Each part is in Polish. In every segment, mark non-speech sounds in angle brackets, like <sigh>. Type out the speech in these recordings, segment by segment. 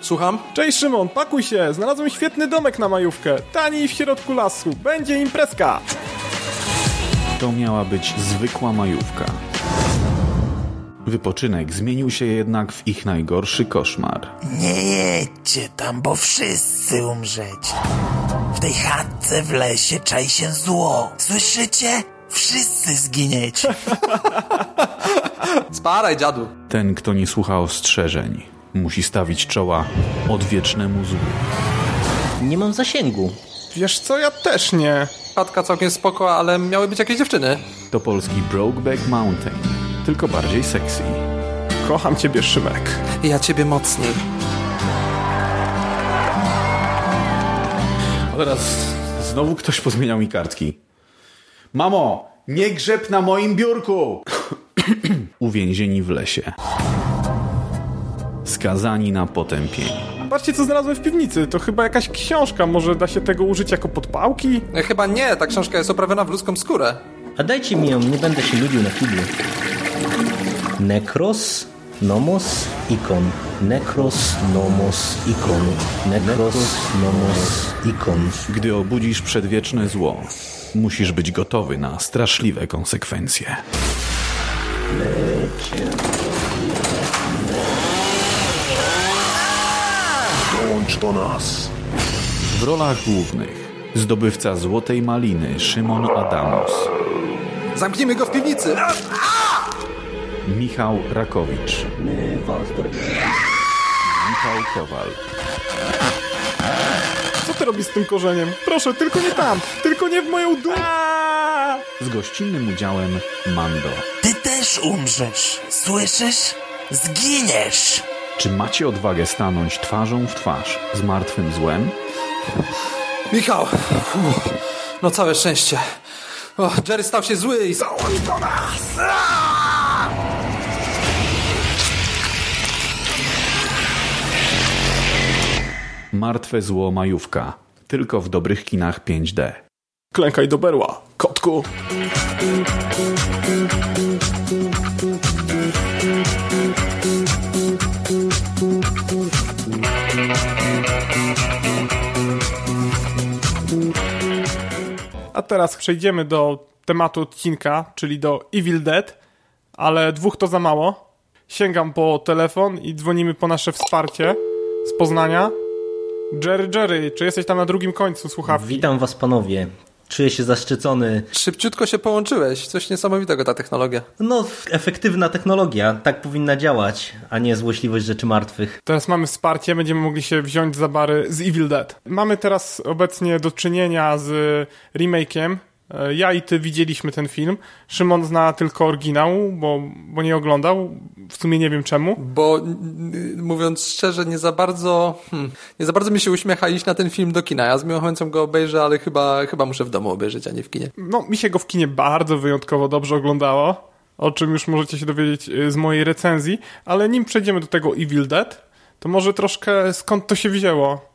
Słucham? Cześć Szymon, pakuj się! Znalazłem świetny domek na majówkę. Tani w środku lasu. Będzie imprezka! To miała być zwykła majówka. Wypoczynek zmienił się jednak w ich najgorszy koszmar. Nie jedźcie tam, bo wszyscy umrzecie. W tej chatce w lesie czai się zło. Słyszycie? Wszyscy zginiecie. <laughs> Sparaj, dziadu. Ten, kto nie słucha ostrzeżeń, musi stawić czoła odwiecznemu złu. Nie mam zasięgu. Wiesz co, ja też nie. Chatka całkiem spoko, ale miały być jakieś dziewczyny. To polski Brokeback Mountain, tylko bardziej sexy. Kocham ciebie, Szymek. Ja ciebie mocniej. A teraz znowu ktoś pozmieniał mi kartki. Mamo, nie grzeb na moim biurku! <clears throat> Uwięzieni w lesie. Skazani na potępienie. Patrzcie, co znalazłem w piwnicy. To chyba jakaś książka. Może da się tego użyć jako podpałki? E, Chyba nie, ta książka jest oprawiona w ludzką skórę. A dajcie mi ją, nie będę się nudził na kiblu. Necros, nomos, ikon. Necros, nomos, ikon. Necros, nomos, ikon. Gdy obudzisz przedwieczne zło, musisz być gotowy na straszliwe konsekwencje. Dołącz do nas. W rolach głównych zdobywca Złotej Maliny Szymon Adamos, Zamknijmy go w piwnicy. Michał Rakowicz, Michał Kowal, Co ty robisz z tym korzeniem? Proszę, tylko nie tam! Tylko nie w moją dół! z gościnnym udziałem Mando. Też umrzesz. Słyszysz? Zginiesz. Czy macie odwagę stanąć twarzą w twarz z martwym złem? Michał. Uff, No całe szczęście. O, Jerry stał się zły i... Martwe zło majówka. Tylko w dobrych kinach 5D. Klękaj do berła, kotku! Teraz przejdziemy do tematu odcinka, czyli do Evil Dead, ale dwóch to za mało. Sięgam po telefon i dzwonimy po nasze wsparcie z Poznania. Jerry, Jerry, czy jesteś tam na drugim końcu słuchawki? Witam was panowie. Czuję się zaszczycony. Szybciutko się połączyłeś. Coś niesamowitego ta technologia. No, efektywna technologia. Tak powinna działać, a nie złośliwość rzeczy martwych. Teraz mamy wsparcie, będziemy mogli się wziąć za bary z Evil Dead. Mamy teraz obecnie do czynienia z remake'iem. E, Ja i ty widzieliśmy ten film. Szymon zna tylko oryginał, bo, bo nie oglądał. W sumie nie wiem czemu. Bo mówiąc szczerze, nie za bardzo, hmm, nie za bardzo mi się uśmiecha iść na ten film do kina. Ja z miłą chęcią go obejrzę, ale chyba, chyba muszę w domu obejrzeć, a nie w kinie. No, mi się go w kinie bardzo wyjątkowo dobrze oglądało, o czym już możecie się dowiedzieć y, z mojej recenzji, ale nim przejdziemy do tego Evil Dead, to może troszkę skąd to się wzięło.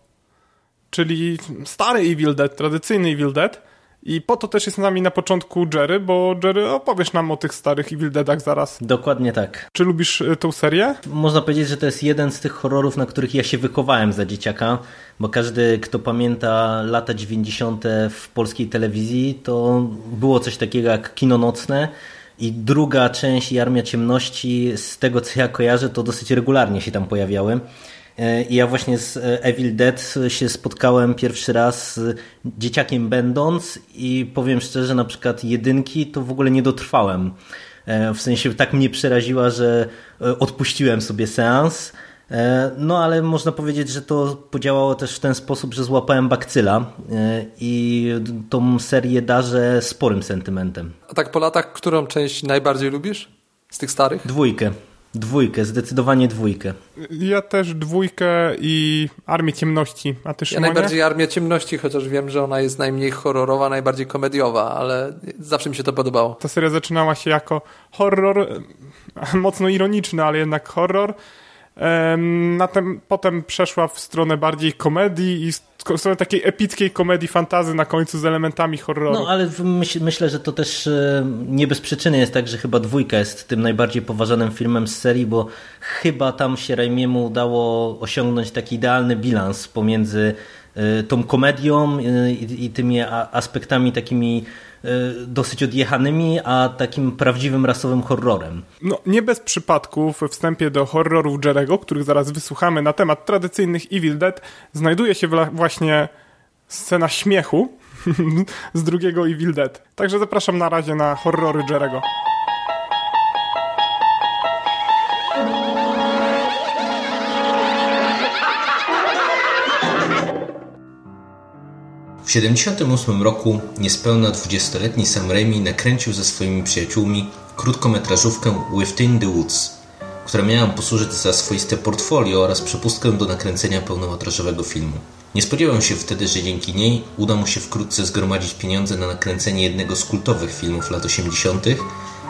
Czyli stary Evil Dead, tradycyjny Evil Dead. I po to też jest z nami na początku Jerry, bo Jerry opowiesz nam o tych starych Evil Deadach zaraz. Dokładnie tak. Czy lubisz y, tą serię? Można powiedzieć, że to jest jeden z tych horrorów, na których ja się wychowałem za dzieciaka, bo każdy, kto pamięta lata 90. w polskiej telewizji, to było coś takiego jak kino nocne i druga część i Armia Ciemności, z tego co ja kojarzę, to dosyć regularnie się tam pojawiały. E, I ja właśnie z e, Evil Dead się spotkałem pierwszy raz z dzieciakiem będąc i powiem szczerze, na przykład jedynki to w ogóle nie dotrwałem. E, W sensie tak mnie przeraziła, że odpuściłem sobie seans. No ale można powiedzieć, że to podziałało też w ten sposób, że złapałem bakcyla i tą serię darzę sporym sentymentem. A tak po latach, którą część najbardziej lubisz? Z tych starych? Dwójkę. Dwójkę, zdecydowanie dwójkę. Ja też dwójkę i Armię Ciemności. A ty Ja Szymonie? najbardziej Armię Ciemności, chociaż wiem, że ona jest najmniej horrorowa, najbardziej komediowa, ale zawsze mi się to podobało. Ta seria zaczynała się jako horror, mocno ironiczny, ale jednak horror. Potem przeszła w stronę bardziej komedii i w stronę takiej epickiej komedii fantazy na końcu z elementami horroru. No, ale myśl, myślę, że to też e, nie bez przyczyny jest tak, że chyba dwójka jest tym najbardziej poważanym filmem z serii, bo chyba tam się Raimiemu udało osiągnąć taki idealny bilans pomiędzy e, tą komedią e, i, tymi aspektami takimi dosyć odjechanymi, a takim prawdziwym rasowym horrorem. No, nie bez przypadku we wstępie do horrorów Jerego, których zaraz wysłuchamy na temat tradycyjnych Evil Dead, znajduje się właśnie scena śmiechu <laughs> z drugiego Evil Dead. Także zapraszam na razie na horrory Jerego. W 1978 roku niespełna 20-letni Sam Raimi nakręcił ze swoimi przyjaciółmi krótkometrażówkę Within the Woods, która miała posłużyć za swoiste portfolio oraz przepustkę do nakręcenia pełnometrażowego filmu. Nie spodziewał się wtedy, że dzięki niej uda mu się wkrótce zgromadzić pieniądze na nakręcenie jednego z kultowych filmów lat 80.,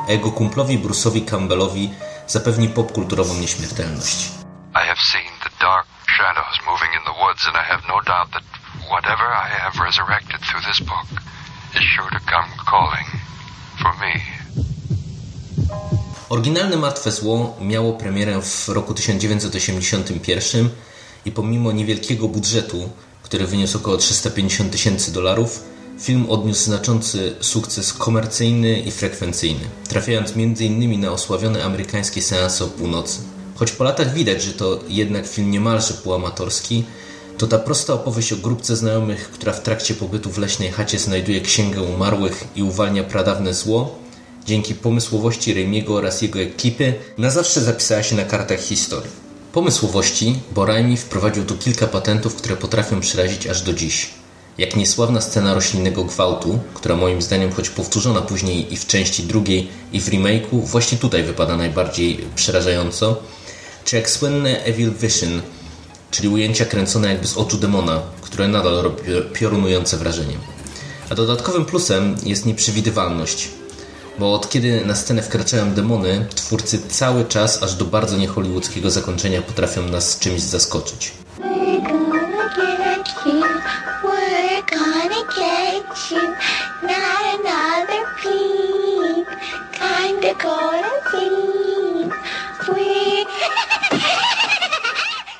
a jego kumplowi Bruce'owi Campbellowi zapewni popkulturową nieśmiertelność. I have seen the dark shadows moving in the woods, and I have no doubt that whatever I have resurrected through this book is sure to come calling for me. Oryginalne Martwe Zło miało premierę w roku 1981 i pomimo niewielkiego budżetu, który wyniósł około 350 tysięcy dolarów, film odniósł znaczący sukces komercyjny i frekwencyjny, trafiając m.in. na osławione amerykańskie seanse o północy. Choć po latach widać, że to jednak film niemalże półamatorski, to ta prosta opowieść o grupce znajomych, która w trakcie pobytu w leśnej chacie znajduje księgę umarłych i uwalnia pradawne zło, dzięki pomysłowości Raimiego oraz jego ekipy, na zawsze zapisała się na kartach historii. Pomysłowości, bo Raimi wprowadził tu kilka patentów, które potrafią przerazić aż do dziś. Jak niesławna scena roślinnego gwałtu, która moim zdaniem, choć powtórzona później i w części drugiej, i w remake'u, właśnie tutaj wypada najbardziej przerażająco, czy jak słynne Evil Vision, czyli ujęcia kręcone jakby z oczu demona, które nadal robi piorunujące wrażenie. A dodatkowym plusem jest nieprzewidywalność, bo od kiedy na scenę wkraczają demony, twórcy cały czas aż do bardzo niehollywoodzkiego zakończenia potrafią nas czymś zaskoczyć. You. We're gonna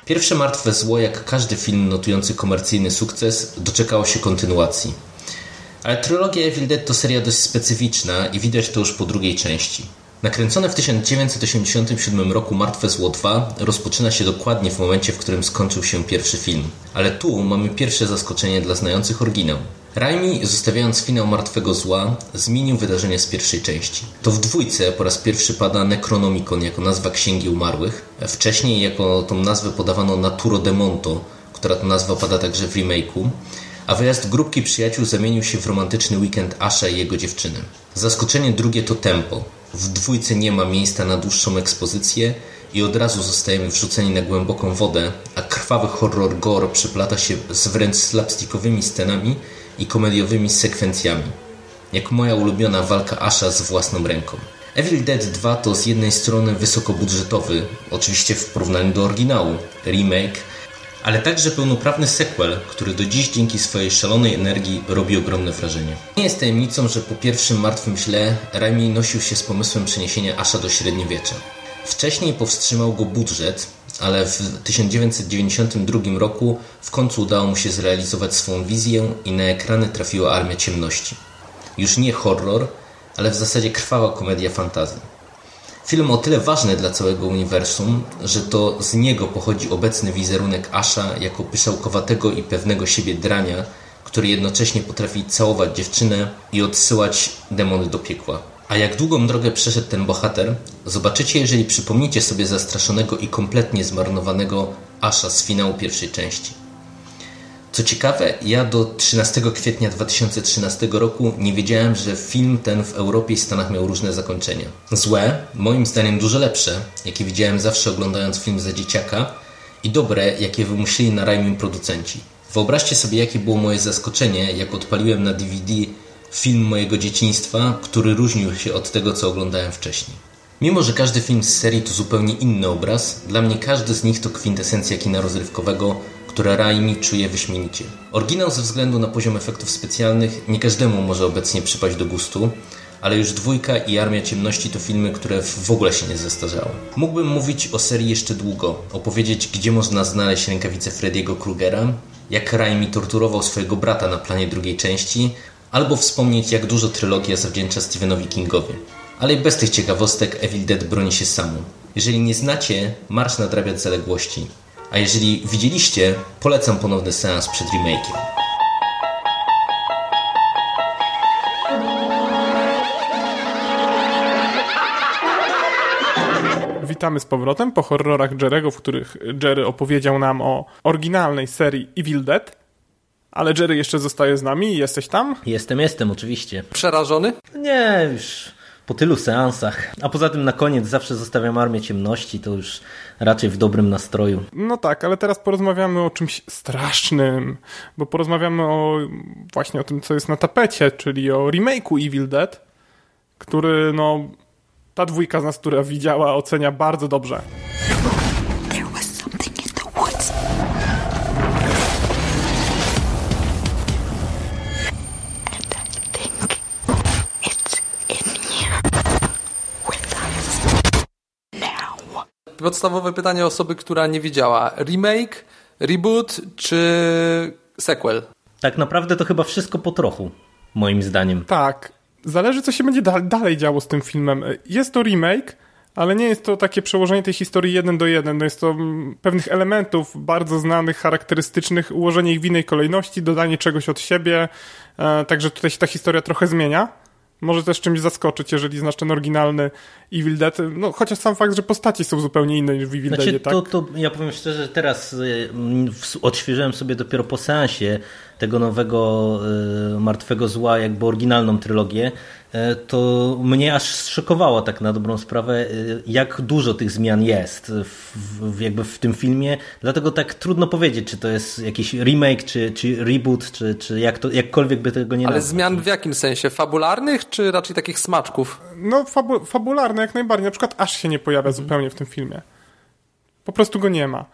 Pierwsze Martwe Zło, jak każdy film notujący komercyjny sukces, doczekało się kontynuacji. Ale trylogia Evil Dead to seria dość specyficzna i widać to już po drugiej części. Nakręcone w 1987 roku Martwe Zło 2 rozpoczyna się dokładnie w momencie, w którym skończył się pierwszy film. Ale tu mamy pierwsze zaskoczenie dla znających oryginał. Raimi, zostawiając finał Martwego Zła, zmienił wydarzenia z pierwszej części. To w dwójce po raz pierwszy pada Necronomicon jako nazwa Księgi Umarłych. Wcześniej jako tą nazwę podawano Naturo de Monto, która to nazwa pada także w remake'u a wyjazd grupki przyjaciół zamienił się w romantyczny weekend Asha i jego dziewczyny. Zaskoczenie drugie to tempo. W dwójce nie ma miejsca na dłuższą ekspozycję i od razu zostajemy wrzuceni na głęboką wodę, a krwawy horror gore przyplata się z wręcz slapstickowymi scenami i komediowymi sekwencjami. Jak moja ulubiona walka Asha z własną ręką. Evil Dead 2 to z jednej strony wysokobudżetowy, oczywiście w porównaniu do oryginału, remake, ale także pełnoprawny sequel, który do dziś dzięki swojej szalonej energii robi ogromne wrażenie. Nie jest tajemnicą, że po pierwszym Martwym Źle Raimi nosił się z pomysłem przeniesienia Asha do średniowiecza. Wcześniej powstrzymał go budżet, ale w 1992 roku w końcu udało mu się zrealizować swą wizję i na ekrany trafiła Armia Ciemności. Już nie horror, ale w zasadzie krwawa komedia fantazji. Film o tyle ważny dla całego uniwersum, że to z niego pochodzi obecny wizerunek Asha jako pyszałkowatego i pewnego siebie drania, który jednocześnie potrafi całować dziewczynę i odsyłać demony do piekła. A jak długą drogę przeszedł ten bohater, zobaczycie, jeżeli przypomnicie sobie zastraszonego i kompletnie zmarnowanego Asha z finału pierwszej części. Co ciekawe, ja do 13 kwietnia 2013 roku nie wiedziałem, że film ten w Europie i Stanach miał różne zakończenia. Złe, moim zdaniem dużo lepsze, jakie widziałem zawsze oglądając film za dzieciaka i dobre, jakie wymyślili na Raimim producenci. Wyobraźcie sobie, jakie było moje zaskoczenie, jak odpaliłem na DVD film mojego dzieciństwa, który różnił się od tego, co oglądałem wcześniej. Mimo, że każdy film z serii to zupełnie inny obraz, dla mnie każdy z nich to kwintesencja kina rozrywkowego, które Raimi czuje wyśmienicie. Oryginał ze względu na poziom efektów specjalnych nie każdemu może obecnie przypaść do gustu, ale już Dwójka i Armia Ciemności to filmy, które w ogóle się nie zestarzały. Mógłbym mówić o serii jeszcze długo, opowiedzieć gdzie można znaleźć rękawice Freddy'ego Krugera, jak Raimi torturował swojego brata na planie drugiej części, albo wspomnieć jak dużo trylogia zawdzięcza Stephenowi Kingowi. Ale bez tych ciekawostek Evil Dead broni się samą. Jeżeli nie znacie, marsz nadrabiać zaległości. A jeżeli widzieliście, polecam ponowny seans przed remake'iem. Witamy z powrotem po horrorach Jerego, w których Jerry opowiedział nam o oryginalnej serii Evil Dead. Ale Jerry jeszcze zostaje z nami. Jesteś tam? Jestem, jestem, oczywiście. Przerażony? Nie, już po tylu seansach. A poza tym na koniec zawsze zostawiam Armię Ciemności, to już raczej w dobrym nastroju. No tak, ale teraz porozmawiamy o czymś strasznym, bo porozmawiamy o właśnie o tym, co jest na tapecie, czyli o remake'u Evil Dead, który no ta dwójka z nas, która widziała, ocenia bardzo dobrze. Podstawowe pytanie osoby, która nie widziała. Remake, reboot czy sequel? Tak naprawdę to chyba wszystko po trochu, moim zdaniem. Tak, zależy co się będzie da dalej działo z tym filmem. Jest to remake, ale nie jest to takie przełożenie tej historii jeden do jeden. No jest to mm, pewnych elementów bardzo znanych, charakterystycznych, ułożenie ich w innej kolejności, dodanie czegoś od siebie, e, także tutaj się ta historia trochę zmienia. Może też czymś zaskoczyć, jeżeli znasz ten oryginalny Evil Dead. No, chociaż sam fakt, że postaci są zupełnie inne niż w Evil Znaczy, Deadzie, tak? to, to ja powiem szczerze, że teraz mm, odświeżyłem sobie dopiero po seansie tego nowego y, Martwego Zła, jakby oryginalną trylogię, y, to mnie aż szokowało tak na dobrą sprawę, y, jak dużo tych zmian jest w, w, jakby w tym filmie, dlatego tak trudno powiedzieć, czy to jest jakiś remake, czy, czy reboot, czy, czy jak to, jakkolwiek by tego nie Ale nazwać. zmian w jakim sensie? Fabularnych czy raczej takich smaczków? No, fabu fabularne jak najbardziej. Na przykład aż się nie pojawia zupełnie w tym filmie. Po prostu go nie ma.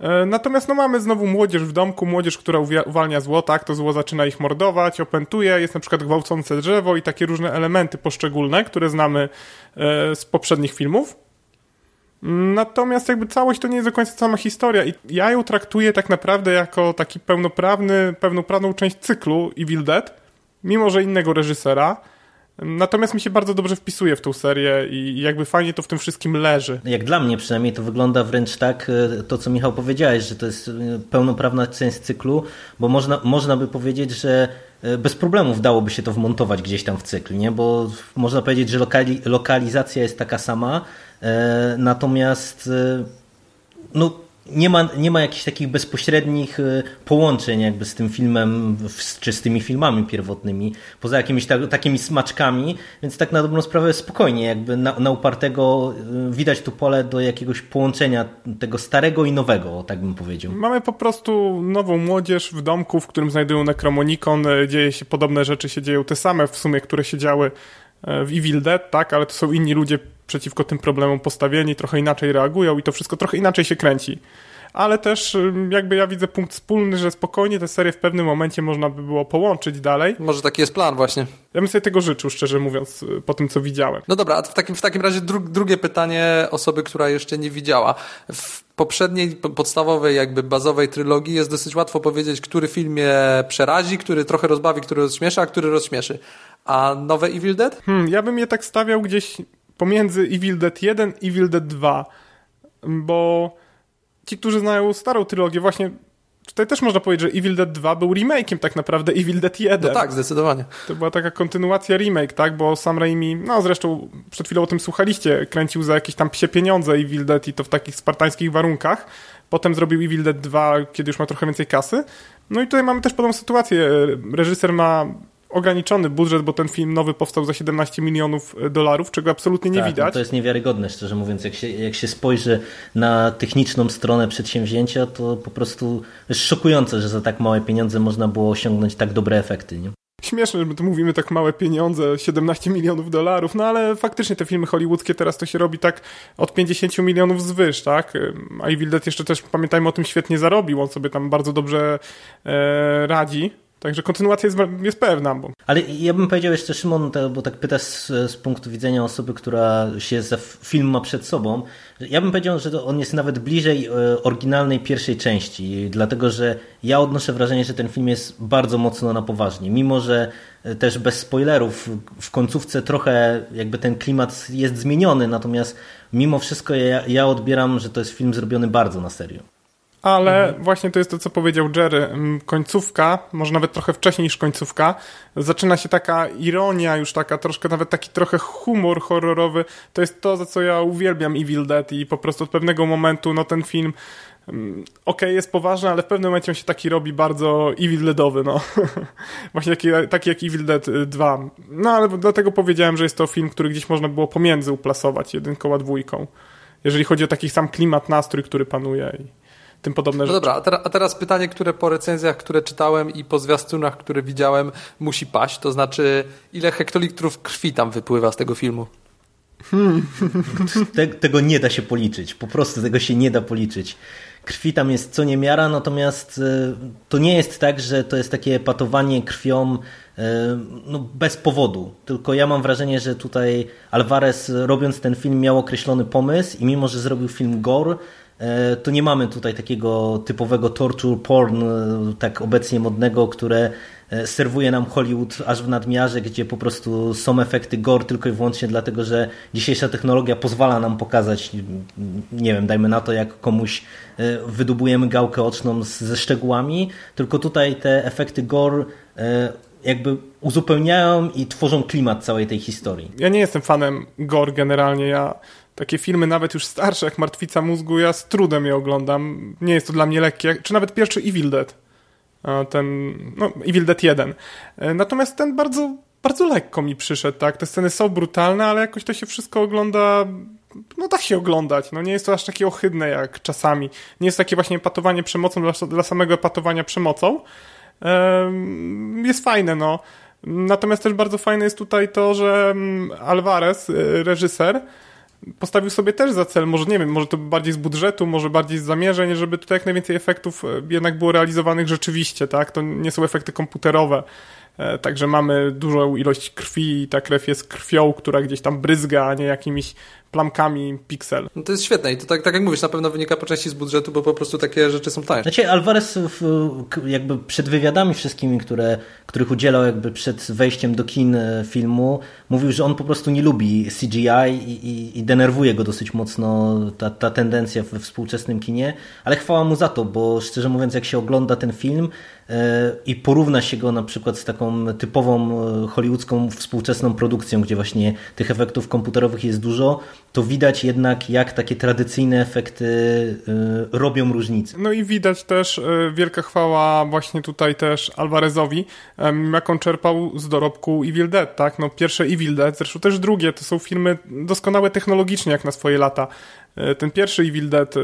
E, Natomiast no, mamy znowu młodzież w domku, młodzież, która uwalnia zło, tak, to zło zaczyna ich mordować, opętuje, jest na przykład gwałcące drzewo i takie różne elementy poszczególne, które znamy e, z poprzednich filmów. Natomiast jakby całość to nie jest do końca sama historia i ja ją traktuję tak naprawdę jako taki pełnoprawny, pełnoprawną część cyklu Evil Dead, mimo że innego reżysera. Natomiast mi się bardzo dobrze wpisuje w tą serię i jakby fajnie to w tym wszystkim leży. Jak dla mnie przynajmniej to wygląda wręcz tak, e, to co Michał powiedziałeś, że to jest e, pełnoprawna część cyklu, bo można, można by powiedzieć, że e, bez problemów dałoby się to wmontować gdzieś tam w cykl, nie? bo można powiedzieć, że lokali, lokalizacja jest taka sama, natomiast no, nie ma, nie ma jakichś takich bezpośrednich e, połączeń jakby z tym filmem, czy z tymi filmami pierwotnymi, poza jakimiś ta, takimi smaczkami, więc tak na dobrą sprawę spokojnie, jakby na, na upartego e, widać tu pole do jakiegoś połączenia tego starego i nowego, tak bym powiedział. Mamy po prostu nową młodzież w domku, w którym znajdują Necromonicon, e, dzieje się podobne rzeczy, się dzieją te same w sumie, które się działy w Evil Dead, tak, ale to są inni ludzie przeciwko tym problemom postawieni, trochę inaczej reagują i to wszystko trochę inaczej się kręci. Ale też jakby ja widzę punkt wspólny, że spokojnie tę serię w pewnym momencie można by było połączyć dalej. Może taki jest plan właśnie. Ja bym sobie tego życzył, szczerze mówiąc, y, po tym co widziałem. No dobra, a w takim, w takim razie dru, drugie pytanie osoby, która jeszcze nie widziała. W poprzedniej, podstawowej, jakby bazowej trylogii jest dosyć łatwo powiedzieć, który film mnie przerazi, który trochę rozbawi, który rozśmieszy, a który rozśmieszy. A nowe Evil Dead? Hmm, ja bym je tak stawiał gdzieś pomiędzy Evil Dead 1 i Evil Dead 2, bo ci, którzy znają starą trylogię, właśnie tutaj też można powiedzieć, że Evil Dead 2 był remake'iem tak naprawdę Evil Dead 1. No tak, zdecydowanie. To była taka kontynuacja remake, tak? Bo Sam Raimi, no zresztą przed chwilą o tym słuchaliście, kręcił za jakieś tam psie pieniądze Evil Dead i to w takich spartańskich warunkach. Potem zrobił Evil Dead 2, kiedy już ma trochę więcej kasy. No i tutaj mamy też podobną sytuację. Reżyser ma ograniczony budżet, bo ten film nowy powstał za 17 milionów dolarów, czego absolutnie nie tak, widać. No to jest niewiarygodne, szczerze mówiąc. Jak się, jak się spojrzy na techniczną stronę przedsięwzięcia, to po prostu jest szokujące, że za tak małe pieniądze można było osiągnąć tak dobre efekty. Nie? Śmieszne, że my tu mówimy tak małe pieniądze, 17 milionów dolarów, no ale faktycznie te filmy hollywoodzkie teraz to się robi tak od 50 milionów zwyż, tak? A Evil Dead jeszcze też, pamiętajmy o tym, świetnie zarobił, on sobie tam bardzo dobrze e, radzi. Także kontynuacja jest, jest pewna. Bo... Ale ja bym powiedział jeszcze, Szymon, bo tak pytasz z, z, punktu widzenia osoby, która się za film ma przed sobą. Ja bym powiedział, że on jest nawet bliżej e, oryginalnej pierwszej części, dlatego że ja odnoszę wrażenie, że ten film jest bardzo mocno na poważnie. Mimo, że e, też bez spoilerów w końcówce trochę jakby ten klimat jest zmieniony, natomiast mimo wszystko ja, ja odbieram, że to jest film zrobiony bardzo na serio. Ale mhm. właśnie to jest to, co powiedział Jerry. Końcówka, może nawet trochę wcześniej niż końcówka, zaczyna się taka ironia, już taka troszkę, nawet taki trochę humor horrorowy. To jest to, za co ja uwielbiam Evil Dead i po prostu od pewnego momentu, no ten film okej, okay, jest poważny, ale w pewnym momencie on się taki robi bardzo Evil Deadowy, no. <laughs> Właśnie taki, taki jak Evil Dead 2. Y, no ale dlatego powiedziałem, że jest to film, który gdzieś można było pomiędzy uplasować, jedynką a dwójką. Jeżeli chodzi o taki sam klimat, nastrój, który panuje i tym podobne no rzeczy. dobra, a, teraz, a teraz pytanie, które po recenzjach, które czytałem i po zwiastunach, które widziałem, musi paść. To znaczy, ile hektolitrów krwi tam wypływa z tego filmu? Hmm. <laughs> Te, tego nie da się policzyć. Po prostu tego się nie da policzyć. Krwi tam jest co niemiara, natomiast e, to nie jest tak, że to jest takie patowanie krwią e, no, bez powodu. Tylko ja mam wrażenie, że tutaj Alvarez robiąc ten film miał określony pomysł i mimo, że zrobił film gore, to nie mamy tutaj takiego typowego torture porn, e, tak obecnie modnego, które e, serwuje nam Hollywood aż w nadmiarze, gdzie po prostu są efekty gore tylko i wyłącznie dlatego, że dzisiejsza technologia pozwala nam pokazać, nie wiem, dajmy na to, jak komuś wydubujemy gałkę oczną ze szczegółami, tylko tutaj te efekty gore jakby uzupełniają i tworzą klimat całej tej historii. Ja nie jestem fanem gore generalnie, ja takie filmy nawet już starsze jak Martwica Mózgu, ja z trudem je oglądam. Nie jest to dla mnie lekkie, czy nawet pierwszy Evil Dead. Ten, no, Evil Dead 1. E, natomiast ten bardzo, bardzo lekko mi przyszedł, tak? Te sceny są brutalne, ale jakoś to się wszystko ogląda no da się oglądać. No nie jest to aż takie ohydne jak czasami. Nie jest takie właśnie patowanie przemocą dla, dla samego patowania przemocą. Jest fajne, no. Natomiast też bardzo fajne jest tutaj to, że mm, Alvarez, y, reżyser, postawił sobie też za cel, może nie wiem, może to bardziej z budżetu, może bardziej z zamierzeń, żeby tutaj jak najwięcej efektów e, jednak było realizowanych rzeczywiście, tak? To nie są efekty komputerowe. E, także mamy dużą ilość krwi i ta krew jest krwią, która gdzieś tam bryzga, a nie jakimiś plamkami piksel. No to jest świetne i to tak, tak jak mówisz, na pewno wynika po części z budżetu, bo po prostu takie rzeczy są tanie. Znaczy Alvarez jakby przed wywiadami wszystkimi, które, których udzielał jakby przed wejściem do kin e, filmu, mówił, że on po prostu nie lubi CGI i, i, i denerwuje go dosyć mocno ta, ta tendencja we współczesnym kinie, ale chwała mu za to, bo szczerze mówiąc jak się ogląda ten film, i porówna się go na przykład z taką typową e, hollywoodzką współczesną produkcją, gdzie właśnie tych efektów komputerowych jest dużo, to widać jednak, jak takie tradycyjne efekty y, robią różnicę. No i widać też wielka chwała właśnie tutaj też Alvarezowi, on czerpał z dorobku Evil Dead, tak? No pierwsze Evil Dead, zresztą też drugie, to są filmy doskonałe technologicznie jak na swoje lata. Ten pierwszy Evil Dead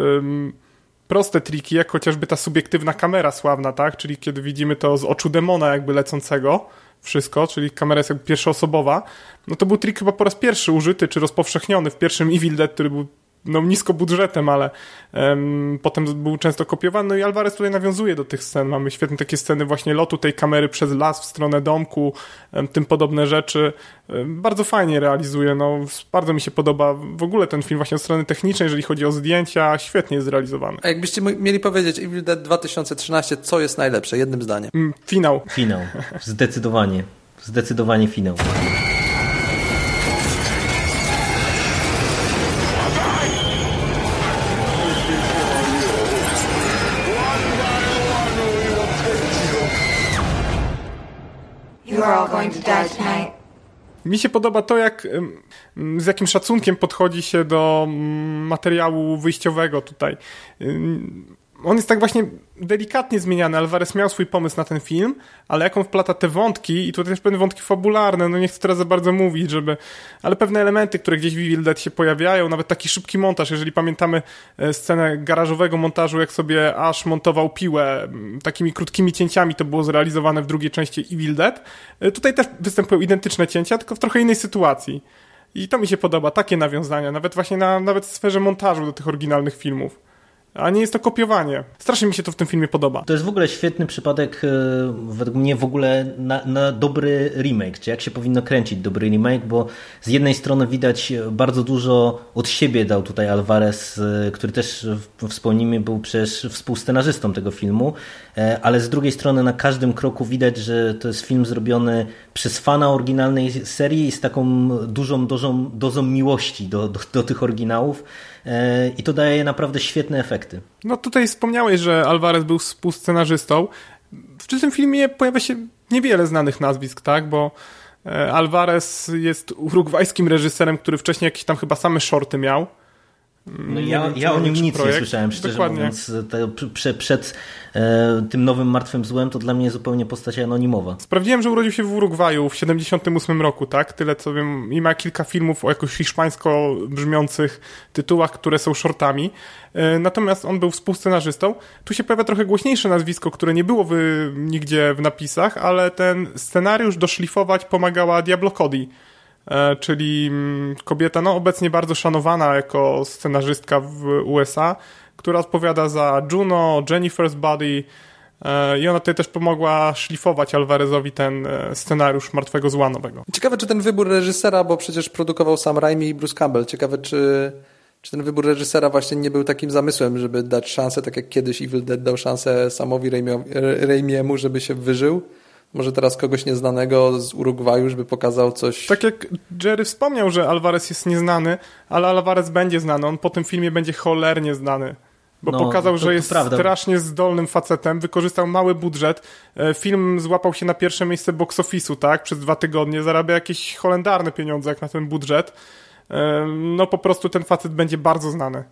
proste triki, jak chociażby ta subiektywna kamera sławna, tak? Czyli kiedy widzimy to z oczu demona jakby lecącego, wszystko, czyli kamera jest jakby pierwszoosobowa, no to był trik chyba po raz pierwszy użyty, czy rozpowszechniony w pierwszym Evil Dead, który był no, nisko budżetem, ale um, potem był często kopiowany. No i Alvarez tutaj nawiązuje do tych scen. Mamy świetne takie sceny właśnie lotu tej kamery przez las w stronę domku, um, tym podobne rzeczy. Um, bardzo fajnie realizuje. No, bardzo mi się podoba w ogóle ten film właśnie od strony technicznej, jeżeli chodzi o zdjęcia, świetnie jest zrealizowany. A jakbyście mieli powiedzieć Evil Dead 2013, co jest najlepsze? Jednym zdaniem. Mm, finał. Finał. Zdecydowanie. Zdecydowanie finał. All going to die tonight. Mi się podoba to, jak z jakim szacunkiem podchodzi się do materiału wyjściowego tutaj. On jest tak właśnie delikatnie zmieniany. Alvarez miał swój pomysł na ten film, ale jak on wplata te wątki, i tutaj też pewne wątki fabularne, no nie chcę teraz za bardzo mówić, żeby, ale pewne elementy, które gdzieś w Evil Dead się pojawiają, nawet taki szybki montaż, jeżeli pamiętamy e, scenę garażowego montażu, jak sobie Ash montował piłę takimi krótkimi cięciami, to było zrealizowane w drugiej części Evil Dead. E, Tutaj też występują identyczne cięcia, tylko w trochę innej sytuacji. I to mi się podoba, takie nawiązania, nawet właśnie na nawet w sferze montażu do tych oryginalnych filmów. A nie jest to kopiowanie. Strasznie mi się to w tym filmie podoba. To jest w ogóle świetny przypadek, e, według mnie w ogóle na, na dobry remake, czy jak się powinno kręcić dobry remake, bo z jednej strony widać bardzo dużo od siebie dał tutaj Alvarez, e, który też wspomnijmy był przecież współscenarzystą tego filmu, e, ale z drugiej strony na każdym kroku widać, że to jest film zrobiony przez fana oryginalnej serii z taką dużą dozą, dozą miłości do, do, do tych oryginałów e, i to daje naprawdę świetne efekty. No tutaj wspomniałeś, że Alvarez był współscenarzystą. W tym filmie pojawia się niewiele znanych nazwisk, tak? Bo e, Alvarez jest urugwajskim reżyserem, który wcześniej jakieś tam chyba same shorty miał. No Nie ja, ja o nim nic nie projekt. słyszałem, szczerze Dokładnie. mówiąc. Prze, przed e, tym nowym Martwym Złem to dla mnie zupełnie postać anonimowa. Sprawdziłem, że urodził się w Urugwaju w 78 roku, tak? Tyle co wiem. I ma kilka filmów o jakoś hiszpańsko brzmiących tytułach, które są shortami. E, Natomiast on był współscenarzystą. Tu się pojawia trochę głośniejsze nazwisko, które nie było w, nigdzie w napisach, ale ten scenariusz doszlifować pomagała Diablo Cody. E, czyli mm, kobieta, no obecnie bardzo szanowana jako scenarzystka w USA, która odpowiada za Juno, Jennifer's Body e, i ona tutaj też pomogła szlifować Alvarezowi ten e, scenariusz Martwego Zła nowego. Ciekawe, czy ten wybór reżysera, bo przecież produkował sam Raimi i Bruce Campbell. Ciekawe, czy, czy ten wybór reżysera właśnie nie był takim zamysłem, żeby dać szansę, tak jak kiedyś Evil Dead dał szansę samowi Raimiemu, żeby się wyżył. Może teraz kogoś nieznanego z Urugwaju, żeby pokazał coś. Tak jak Jerry wspomniał, że Alvarez jest nieznany, ale Alvarez będzie znany. On po tym filmie będzie cholernie znany. Bo No, pokazał, to- że jest prawda. strasznie zdolnym facetem, wykorzystał mały budżet. E, Film złapał się na pierwsze miejsce box office'u, tak? Przez dwa tygodnie. Zarabia jakieś holendarne pieniądze jak na ten budżet. E, No po prostu ten facet będzie bardzo znany.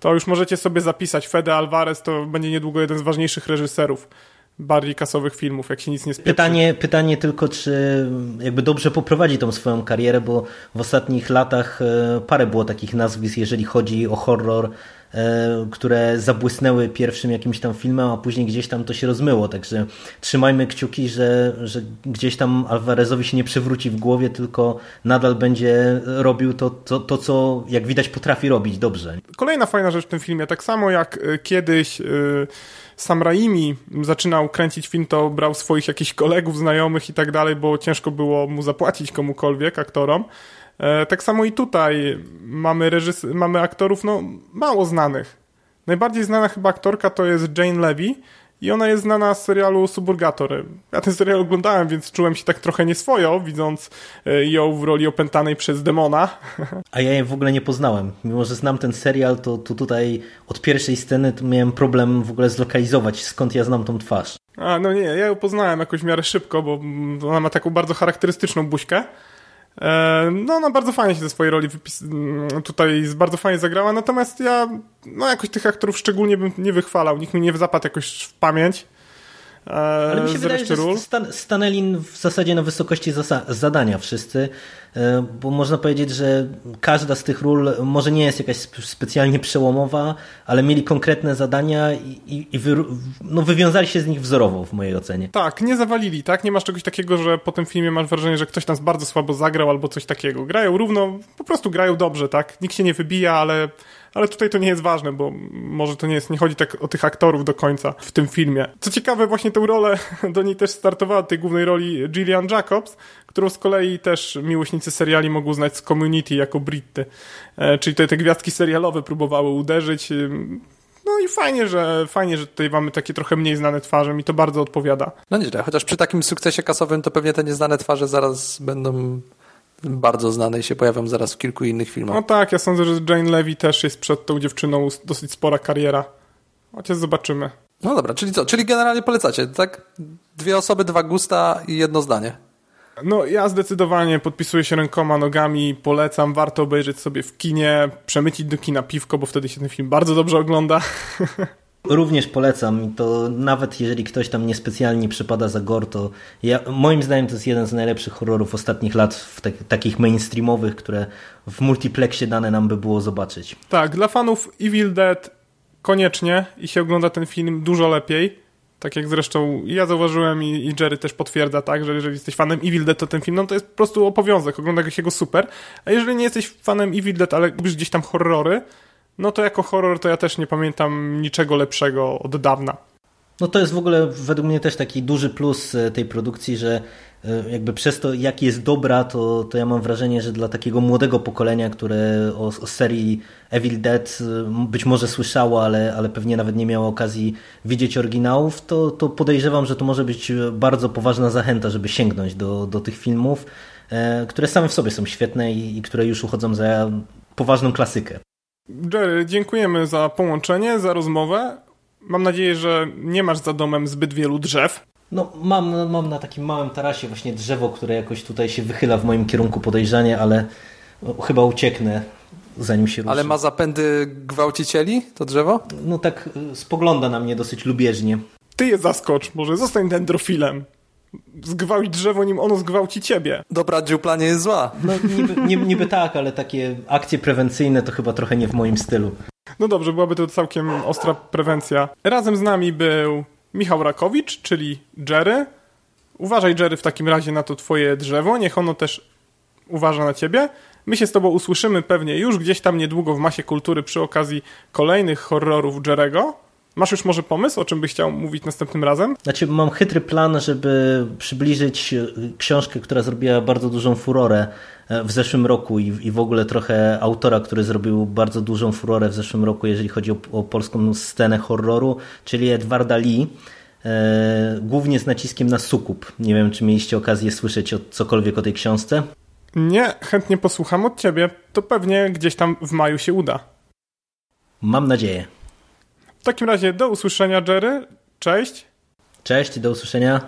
To już możecie sobie zapisać. Fede Alvarez to będzie niedługo jeden z ważniejszych reżyserów bardziej kasowych filmów, jak się nic nie spieprzy. Pytanie, pytanie tylko, czy jakby dobrze poprowadzi tą swoją karierę, bo w ostatnich latach e, parę było takich nazwisk, jeżeli chodzi o horror, e, które zabłysnęły pierwszym jakimś tam filmem, a później gdzieś tam to się rozmyło. Także trzymajmy kciuki, że, że gdzieś tam Alvarezowi się nie przewróci w głowie, tylko nadal będzie robił to, to, to co jak widać potrafi robić dobrze. Kolejna fajna rzecz w tym filmie, tak samo jak y, kiedyś y, Sam Raimi zaczynał kręcić film, to brał swoich jakichś kolegów, znajomych i tak dalej, bo ciężko było mu zapłacić komukolwiek, aktorom. E, Tak samo i tutaj mamy, reżys- mamy aktorów no, mało znanych. Najbardziej znana chyba aktorka to jest Jane Levy i ona jest znana z serialu Suburgatory. Ja ten serial oglądałem, więc czułem się tak trochę nieswojo, widząc e, ją w roli opętanej przez demona. <laughs> A ja jej w ogóle nie poznałem. Mimo, że znam ten serial, to, to tutaj od pierwszej sceny miałem problem w ogóle zlokalizować, skąd ja znam tą twarz. A, no nie, ja ją poznałem jakoś w miarę szybko, bo mm, ona ma taką bardzo charakterystyczną buźkę. E, No, ona bardzo fajnie się ze swojej roli mm, tutaj bardzo fajnie zagrała, natomiast ja no jakoś tych aktorów szczególnie bym nie wychwalał, nikt mi nie zapadł jakoś w pamięć. E, Ale mi się z wydaje, że stan stanęli w zasadzie na wysokości zasa- zadania wszyscy, e, bo można powiedzieć, że każda z tych ról może nie jest jakaś sp- specjalnie przełomowa, ale mieli konkretne zadania i, i, i wyru- no, wywiązali się z nich wzorowo w mojej ocenie. Tak, nie zawalili, tak? Nie masz czegoś takiego, że po tym filmie masz wrażenie, że ktoś nas bardzo słabo zagrał albo coś takiego. Grają równo, po prostu grają dobrze, tak? Nikt się nie wybija, ale, ale tutaj to nie jest ważne, bo może to nie jest, nie chodzi tak o tych aktorów do końca w tym filmie. Co ciekawe, właśnie tę rolę, <laughs> do niej też startowała, tej głównej roli Gillian Jacobs, którą z kolei też miłośnicy seriali mogą znać z Community jako Britty. E, czyli tutaj te gwiazdki serialowe próbowały uderzyć. ym, No i fajnie, że fajnie, że tutaj mamy takie trochę mniej znane twarze, mi to bardzo odpowiada. No nieźle, chociaż przy takim sukcesie kasowym to pewnie te nieznane twarze zaraz będą bardzo znane i się pojawią zaraz w kilku innych filmach. No tak, ja sądzę, że Jane Levy też jest przed tą dziewczyną dosyć spora kariera. Chociaż zobaczymy. No dobra, czyli co? Czyli generalnie polecacie, tak? Dwie osoby, dwa gusta i jedno zdanie. No ja zdecydowanie podpisuję się rękoma, nogami, polecam, warto obejrzeć sobie w kinie, przemycić do kina piwko, bo wtedy się ten film bardzo dobrze ogląda. <laughs> Również polecam i to nawet jeżeli ktoś tam niespecjalnie przypada za gore, to ja, moim zdaniem to jest jeden z najlepszych horrorów ostatnich lat, w tak- takich mainstreamowych, które w multiplexie dane nam by było zobaczyć. Tak, dla fanów Evil Dead koniecznie i się ogląda ten film dużo lepiej. Tak jak zresztą ja zauważyłem i, i Jerry też potwierdza, tak, że jeżeli jesteś fanem Evil Dead, to ten film no, to jest po prostu obowiązek, ogląda się go super. A jeżeli nie jesteś fanem Evil Dead, ale lubisz gdzieś tam horrory, no to jako horror to ja też nie pamiętam niczego lepszego od dawna. No to jest w ogóle według mnie też taki duży plus e, tej produkcji, że e, jakby przez to, jak jest dobra, to, to ja mam wrażenie, że dla takiego młodego pokolenia, które o, o serii Evil Dead e, być może słyszało, ale, ale pewnie nawet nie miało okazji widzieć oryginałów, to, to podejrzewam, że to może być bardzo poważna zachęta, żeby sięgnąć do, do tych filmów, które same w sobie są świetne i, i które już uchodzą za poważną klasykę. Jerry, dziękujemy za połączenie, za rozmowę. Mam nadzieję, że nie masz za domem zbyt wielu drzew. No, mam, mam na takim małym tarasie właśnie drzewo, które jakoś tutaj się wychyla w moim kierunku podejrzanie, ale no, chyba ucieknę, zanim się ruszy. Ale ma zapędy gwałcicieli to drzewo? No tak y, spogląda na mnie dosyć lubieżnie. Ty je zaskocz, może zostań dendrofilem. Zgwałć drzewo, nim ono zgwałci ciebie. Dobra dziupla nie jest zła. No niby, niby, niby tak, ale takie akcje prewencyjne to chyba trochę nie w moim stylu. No dobrze, byłaby to całkiem ostra prewencja. Razem z nami był Michał Rakowicz, czyli Jerry. Uważaj, Jerry, w takim razie na to twoje drzewo. Niech ono też uważa na ciebie. My się z tobą usłyszymy pewnie już gdzieś tam niedługo w masie kultury przy okazji kolejnych horrorów Jerego. Masz już może pomysł, o czym byś chciał mówić następnym razem? Znaczy, mam chytry plan, żeby przybliżyć y, książkę, która zrobiła bardzo dużą furorę e, w zeszłym roku i, i w ogóle trochę autora, który zrobił bardzo dużą furorę w zeszłym roku, jeżeli chodzi o, o polską scenę horroru, czyli Edwarda Lee. E, głównie z naciskiem na sukup. Nie wiem, czy mieliście okazję słyszeć o, cokolwiek o tej książce. Nie, chętnie posłucham od ciebie. To pewnie gdzieś tam w maju się uda. Mam nadzieję. W takim razie do usłyszenia, Jerry. Cześć. Cześć, do usłyszenia.